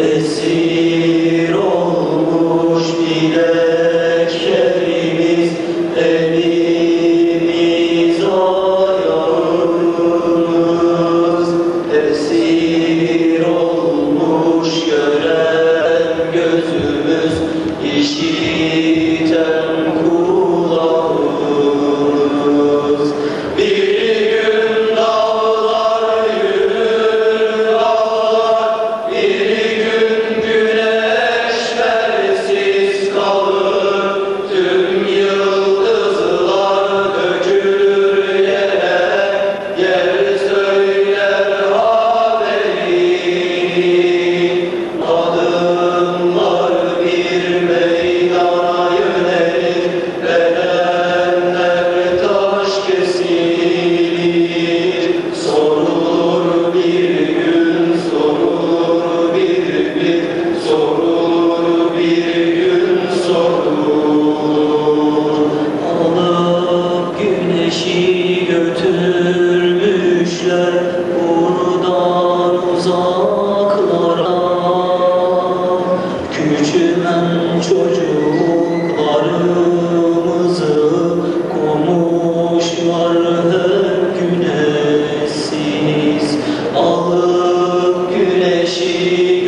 descer.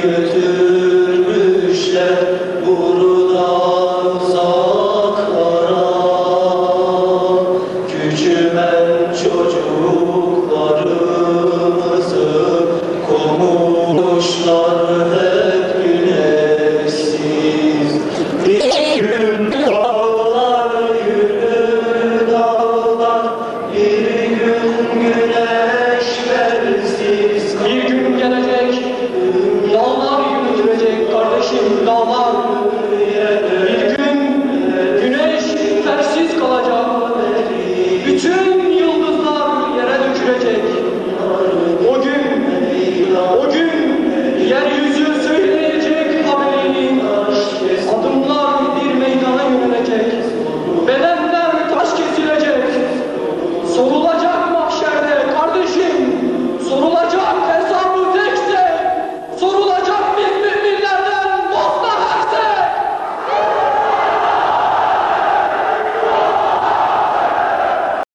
Spirit. başım dağlar